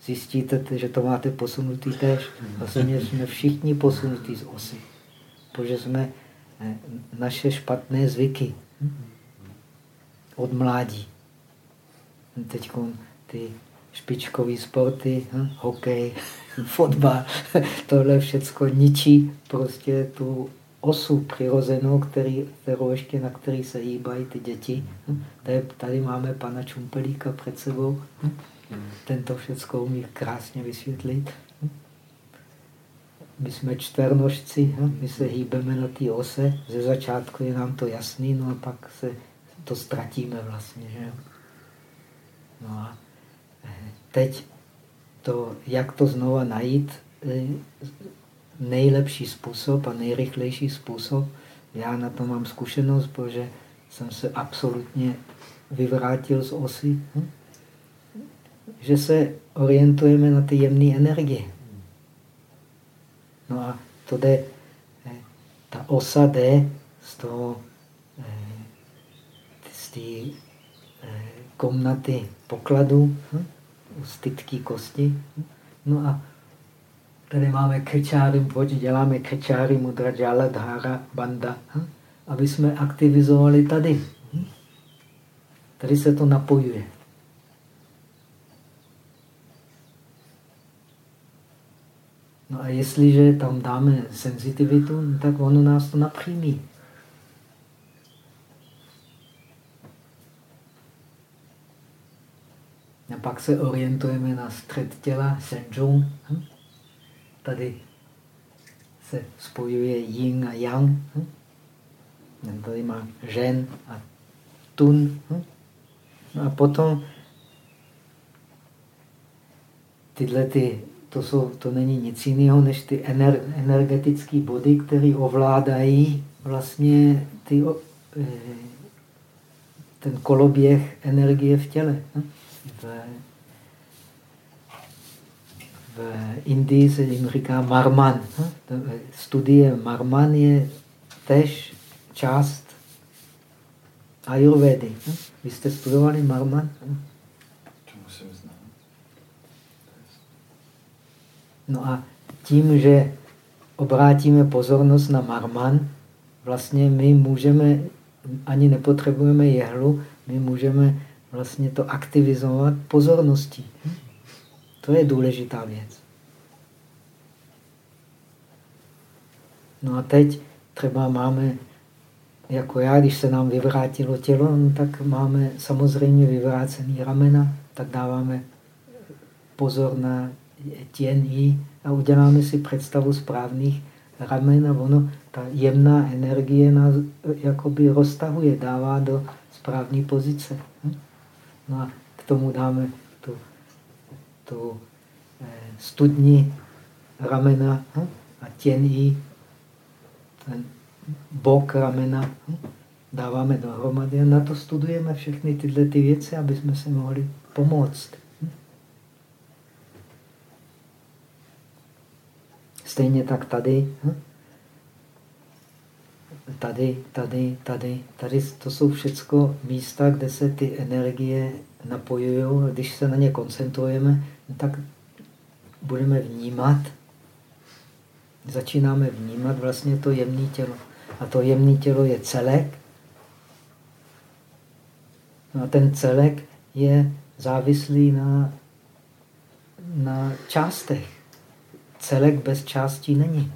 zjistíte, že to máte posunutý tež. Hmm. Vlastně jsme všichni posunutí z osy protože jsme eh, naše špatné zvyky od mládí. Teď ty špičkové sporty, hm, hokej, fotbal, tohle všechno ničí prostě tu osu přirozenou, který, kterou ještě na který se hýbají ty děti. Tady, tady máme pana Čumpelíka před sebou. Hm. Ten to všechno umí krásně vysvětlit. My jsme čtvernožci, my se hýbeme na té ose, ze začátku je nám to jasný, no a pak se to ztratíme vlastně. Že? No a eh, teď to, jak to znova najít, eh, nejlepší způsob a nejrychlejší způsob, já na to mám zkušenost, protože jsem se absolutně vyvrátil z osy, hm? že se orientujeme na ty jemné energie. No a to jde, eh, ta osa jde z toho, eh, z té komnaty pokladu, hm? Z tytký kosti. No a tady máme krčáry, pojď děláme krčáry, mudra, džala, dhára, banda, aby jsme aktivizovali tady. Hm? Tady se to napojuje. No a jestliže tam dáme senzitivitu, tak ono nás to napřímí. A pak se orientujeme na střed těla, Shenzhong. Hm? Tady se spojuje yin a yang. Hm? Tady má žen a tun. Hm? No a potom tyhle ty, to, jsou, to není nic jiného než ty ener, energetické body, které ovládají vlastně ty, eh, ten koloběh energie v těle. V, v Indii se jim říká Marman. Studie Marman je tež část Ayurvedy. Vy jste studovali Marman? To musím znát. No a tím, že obrátíme pozornost na Marman, vlastně my můžeme, ani nepotřebujeme jehlu, my můžeme vlastně to aktivizovat pozorností. Hm? To je důležitá věc. No a teď třeba máme jako já, když se nám vyvrátilo tělo, no tak máme samozřejmě vyvrácený ramena, tak dáváme pozor na tění a uděláme si představu správných ramen a ono, ta jemná energie nás jakoby roztahuje, dává do správné pozice. Hm? No a k tomu dáme tu, tu eh, studní ramena hm? a tění, ten bok ramena hm? dáváme dohromady a na to studujeme všechny tyhle ty věci, aby jsme se mohli pomoct. Hm? Stejně tak tady. Hm? Tady, tady, tady, tady, to jsou všechno místa, kde se ty energie napojují. Když se na ně koncentrujeme, tak budeme vnímat, začínáme vnímat vlastně to jemné tělo. A to jemné tělo je celek. No a ten celek je závislý na, na částech. Celek bez částí není.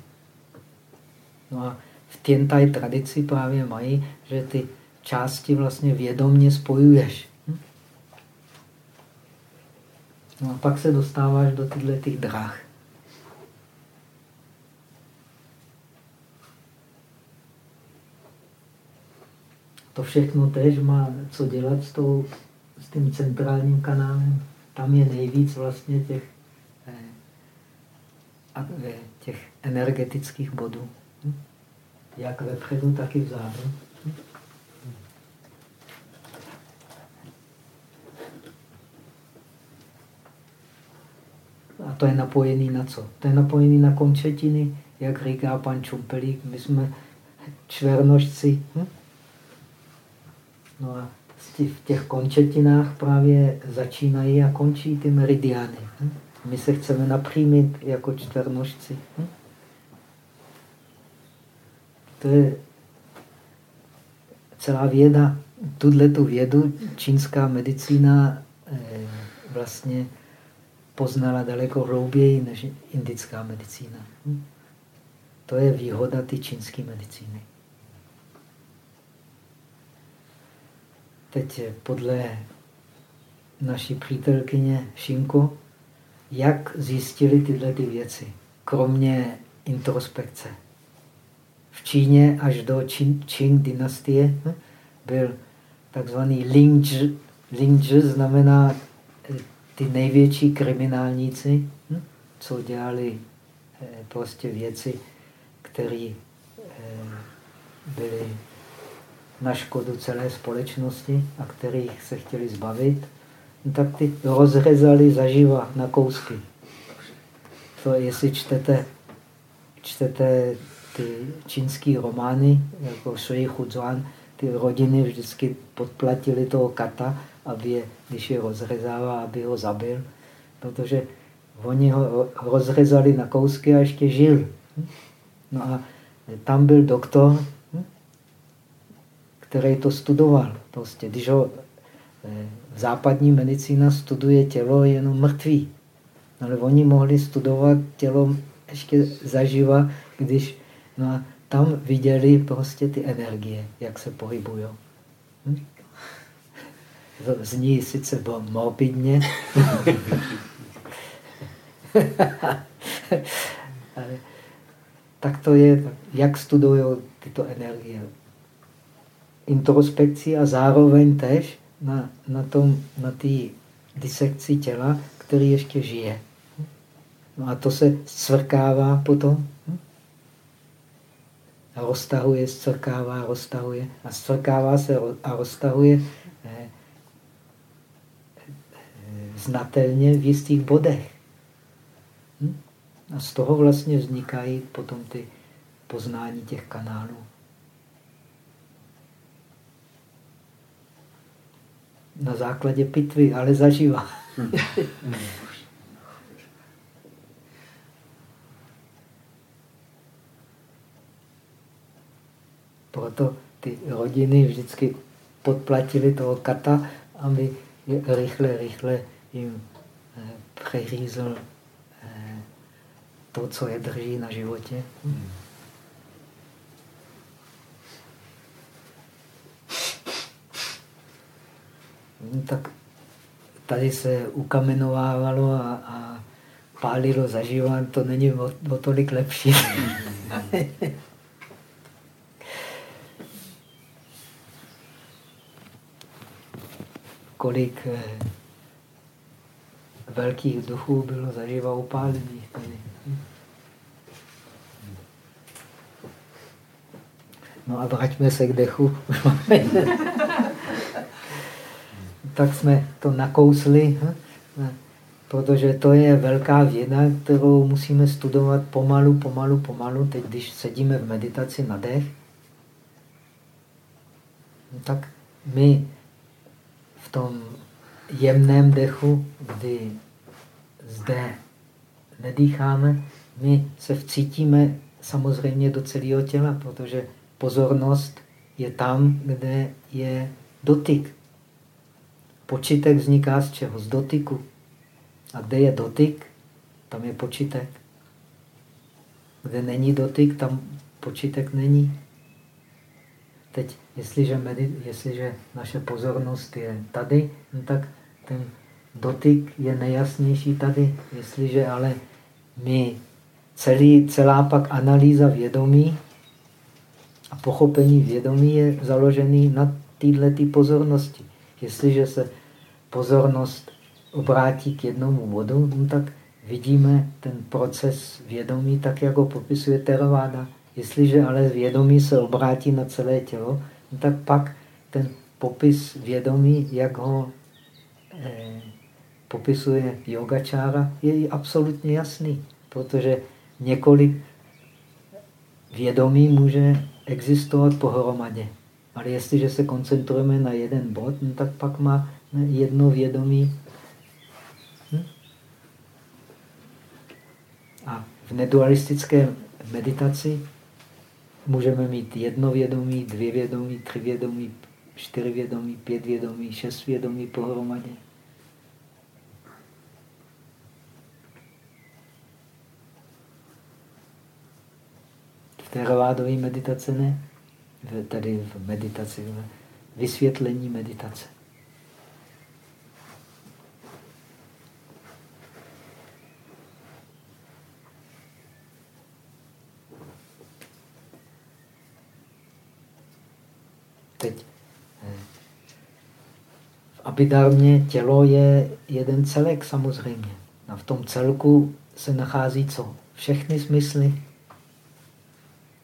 No a v Tientaj tradici právě mají, že ty části vlastně vědomně spojuješ. Hm? No a pak se dostáváš do těchto těch drah. to všechno tež má co dělat s, tou, s tím centrálním kanálem. Tam je nejvíc vlastně těch, eh, eh, těch energetických bodů. Jak vepředu, tak i vzadu. A to je napojený na co? To je napojený na končetiny, jak říká pan Čumpelík. My jsme čvernožci. Hm? No a v těch končetinách právě začínají a končí ty meridiány. Hm? My se chceme napřímit jako čtvernožci. Hm? To je celá věda. Tuhle tu vědu čínská medicína eh, vlastně poznala daleko hlouběji než indická medicína. To je výhoda ty čínské medicíny. teď podle naší přítelkyně Šinko, jak zjistili tyhle ty věci, kromě introspekce. V Číně až do Qing, dynastie byl takzvaný Lingzhi. Lingzhi znamená eh, ty největší kriminálníci, hm, co dělali eh, prostě věci, které eh, byly na škodu celé společnosti a kterých se chtěli zbavit, no tak ty rozřezali zaživa na kousky. To jestli čtete, čtete ty čínské romány, jako Shui Huzuan, ty rodiny vždycky podplatili toho kata, aby je, když je rozřezává, aby ho zabil, protože oni ho rozřezali na kousky a ještě žil. No a tam byl doktor, který to studoval. Prostě, když ho eh, západní medicína studuje tělo jenom mrtvý. Ale oni mohli studovat tělo ještě zaživa, když no a tam viděli prostě ty energie, jak se pohybují. Hm? Zní sice morbidně, ale tak to je, jak studují tyto energie. Introspekci a zároveň tež na, na, tom, na disekci těla, který ještě žije. No a to se svrkává potom. A roztahuje, zcrkává, roztahuje. A zcrkává se a roztahuje eh, eh, znatelně v jistých bodech. Hm? A z toho vlastně vznikají potom ty poznání těch kanálů. Na základě pitvy, ale zažívá. Proto ty rodiny vždycky podplatili toho kata, aby rychle, rychle jim eh, přeřízl eh, to, co je drží na životě. Hmm. tak tady se ukamenovávalo a, a pálilo zažíván, to není o, o tolik lepší. Kolik eh, velkých duchů bylo zaživa upálených tady. No a vraťme se k dechu. tak jsme to nakousli, hm? protože to je velká věda, kterou musíme studovat pomalu, pomalu, pomalu. Teď, když sedíme v meditaci na dech, tak my tom jemném dechu, kdy zde nedýcháme, my se vcítíme samozřejmě do celého těla, protože pozornost je tam, kde je dotyk. Počítek vzniká z čeho? Z dotyku. A kde je dotyk, tam je počítek. Kde není dotyk, tam počítek není. Teď, jestliže, jestliže naše pozornost je tady, no tak ten dotyk je nejasnější tady. Jestliže ale my celý, celá pak analýza vědomí a pochopení vědomí je založený na této pozornosti. Jestliže se pozornost obrátí k jednomu bodu, no tak vidíme ten proces vědomí tak, jak ho popisuje Theravada. Jestliže ale vědomí se obrátí na celé tělo, no tak pak ten popis vědomí, jak ho eh, popisuje yogačára, je absolutně jasný, protože několik vědomí může existovat pohromadě. Ale jestliže se koncentrujeme na jeden bod, no tak pak má jedno vědomí. Hm? A v nedualistické meditaci můžeme mít jedno vědomí, dvě vědomí, tři vědomí, čtyři vědomí, pět vědomí, šest vědomí pohromadě. V teravádové meditace ne, tady v meditaci, v vysvětlení meditace. Teď eh, v abidarmě tělo je jeden celek samozřejmě. A v tom celku se nachází co? Všechny smysly.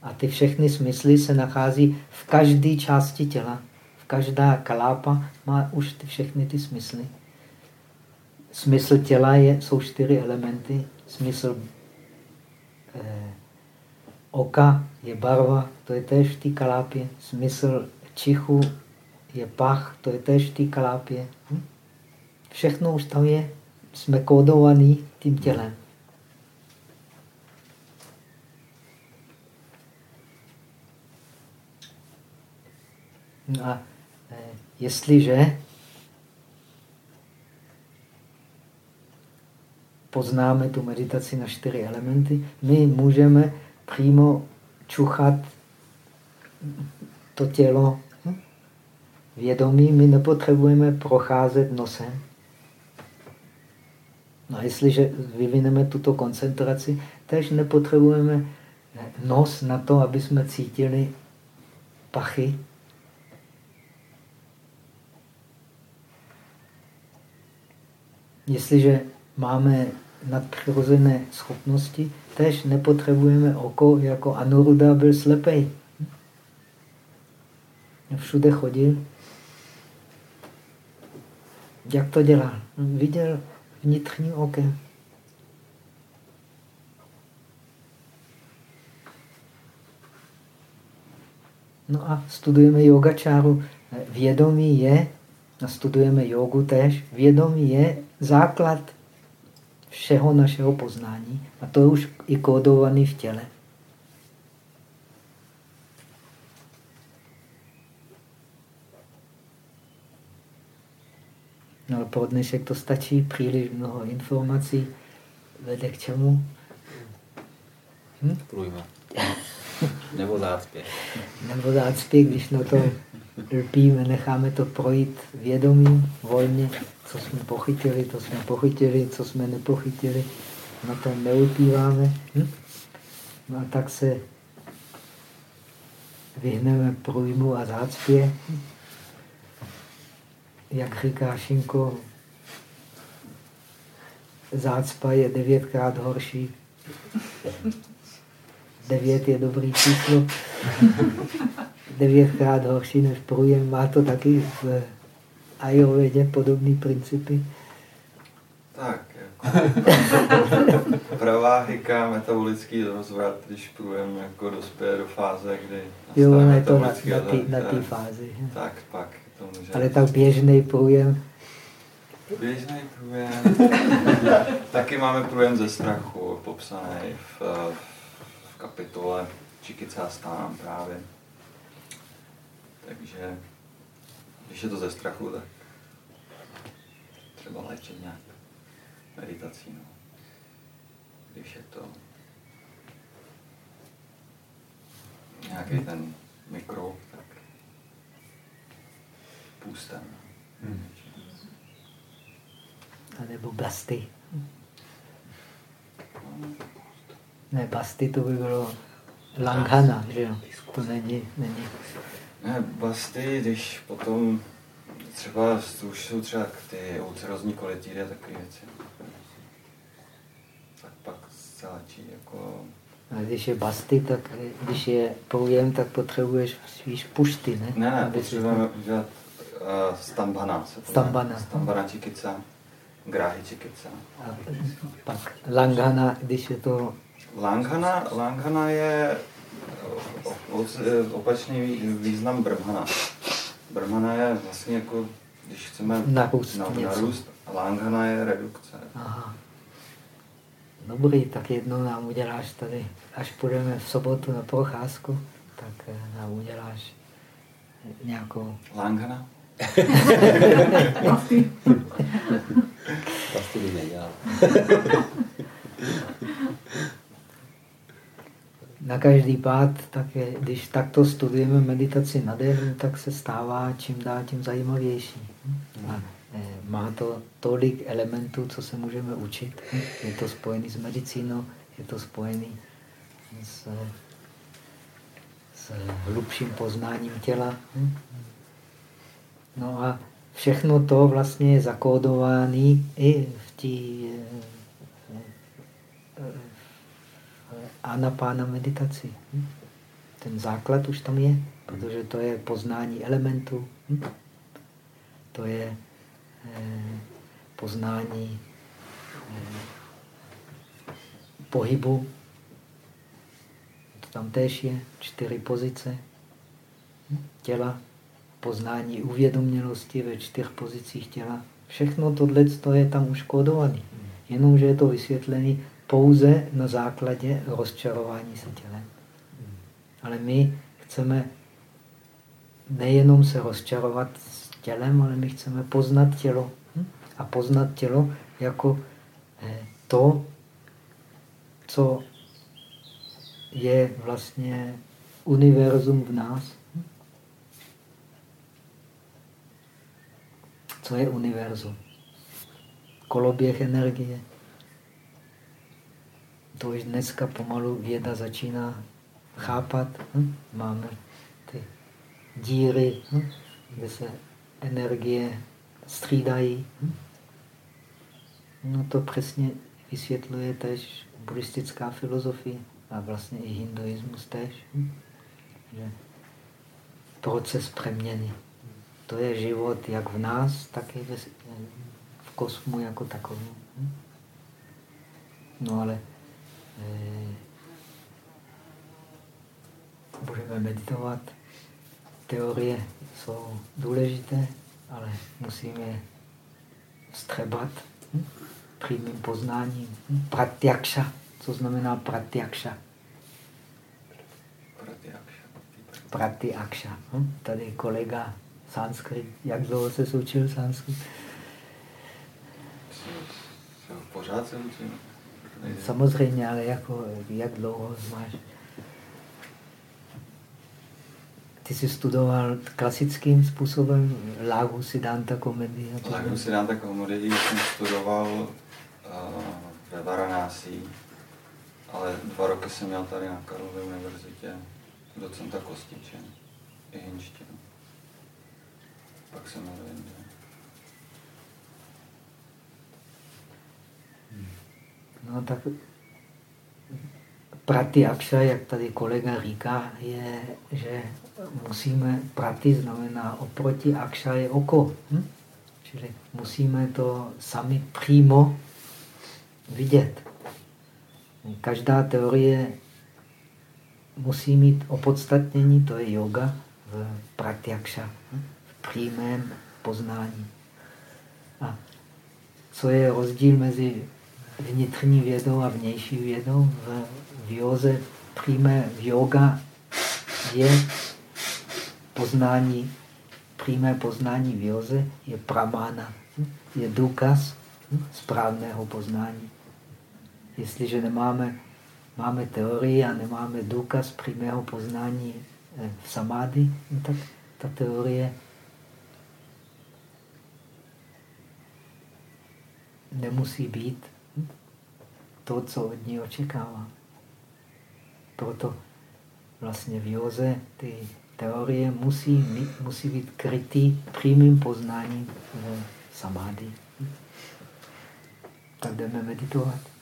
A ty všechny smysly se nachází v každé části těla. V každá kalápa má už ty všechny ty smysly. Smysl těla je, jsou čtyři elementy. Smysl eh, oka je barva, to je též v té kalápě. Smysl čichu je pach, to je též v té kalápě. Hm? Všechno už tam je. Jsme kódovaní tím tělem. No a e, jestliže poznáme tu meditaci na čtyři elementy, my můžeme přímo čuchat to tělo? Vědomí, my nepotřebujeme procházet nosem. No a jestliže vyvineme tuto koncentraci, tež nepotřebujeme nos na to, aby jsme cítili pachy. Jestliže máme nadpřirozené schopnosti, tež nepotřebujeme oko, jako Anuruddha byl slepej. Všude chodil. Jak to dělal? Viděl vnitřní okem. No a studujeme yogačáru. Vědomí je, a studujeme jogu tež, vědomí je základ všeho našeho poznání. A to je už i kódovaný v těle. No ale pro dnešek to stačí, příliš mnoho informací. Vede k čemu? Hm? Nebo zácpě. Nebo zácpě, když na to lpíme, necháme to projít vědomím, volně, co jsme pochytili, to jsme pochytili, co jsme nepochytili, na to neulpíváme. Hm? No a tak se vyhneme průjmu a zácpě. Jak říká Šinko, zácpa je devětkrát horší Devět je dobrý číslo. Devětkrát horší než průjem. Má to taky v Ayurvedě podobné principy. Tak, jako pravá hyka, metabolický rozvrat, když průjem jako dospěje do fáze, kdy Jo, je to na, na té fázi. Tak, pak to může... Ale tak běžný průjem Běžný průjem. Taky máme průjem ze strachu popsaný v, v kapitole Čikicástánám právě. Takže když je to ze strachu, tak třeba léčit nějak meditací. No. Když je to nějaký ten mikro, půstem. Hmm. A nebo basty. Ne, basty to by bylo langhana, že jo? To není, není. Ne, basty, když potom třeba, to už jsou třeba ty ulcerozní kolitíry a takové věci. Tak pak se léčí jako... A když je basty, tak když je průjem, tak potřebuješ spíš pušty, ne? Ne, ne, potřebujeme udělat uh, stambhana. Stambhana. Stambhana čikica, gráhy čikica. A pak langhana, když je to Langhana, Langhana je opačný význam Brahmana. Brahmana je vlastně jako, když chceme narůst, na, narůst Langhana je redukce. Aha. Dobrý, tak jednou nám uděláš tady, až půjdeme v sobotu na procházku, tak eh, nám uděláš nějakou... Langhana? Plasty. Plasty by nedělal. na každý pád, tak je, když takto studujeme meditaci na dechem, tak se stává čím dál tím zajímavější. A eh, má to tolik elementů, co se můžeme učit. Je to spojený s medicínou, je to spojený s, s hlubším poznáním těla. No a všechno to vlastně je zakódované i v té anapána meditaci. Ten základ už tam je, protože to je poznání elementu. Hm? To je eh, poznání eh, pohybu. To tam též je, čtyři pozice těla, poznání uvědomělosti ve čtyř pozicích těla. Všechno tohle je tam už kódované. Jenomže je to vysvětlené pouze na základě rozčarování se tělem. Ale my chceme nejenom se rozčarovat s tělem, ale my chceme poznat tělo. A poznat tělo jako eh, to, co je vlastně univerzum v nás. Co je univerzum? Koloběh energie. To už dneska pomalu věda začíná chápat. Hm? Máme ty díry, hm? kde se energie střídají. Hm? No to přesně vysvětluje tež buddhistická filozofie a vlastně i hinduismus tež. Hm? Že proces přeměny. To je život jak v nás, tak i v kosmu jako takovém. Hm? No ale eh, budeme meditovat. Teorie jsou důležité, ale musíme střebat hm? přímým poznáním. Hm? Pratyakša. Co znamená pratyakša? Pratyakša. Hm? Tady kolega sanskrit. Jak dlouho se učil sanskrit? Pořád se učím. Samozřejmě, ale jako, jak dlouho máš? Ty jsi studoval klasickým způsobem Lágu Siddhanta komedii? Lágu Siddhanta komedii jsem studoval uh, ve Varanasi, ale dva roky jsem měl tady na Karlově univerzitě docenta Kostiče i hinštinu. Pak jsem jinde. No tak praty akša, jak tady kolega říká, je, že musíme, praty znamená oproti, akša je oko. Hm? Čili musíme to sami přímo vidět. Každá teorie musí mít opodstatnění, to je yoga v pratyakša, hm? Přímém poznání. A co je rozdíl mezi vnitřní vědou a vnější vědou? V, v józe v yoga je poznání, přímé poznání v józe je pramána, je důkaz správného poznání. Jestliže nemáme máme teorii a nemáme důkaz přímého poznání eh, v samády, no tak ta teorie nemusí být to, co od ní očekává. Proto vlastně v józe ty teorie musí, musí být krytý přímým poznáním v samády. Tak jdeme meditovat.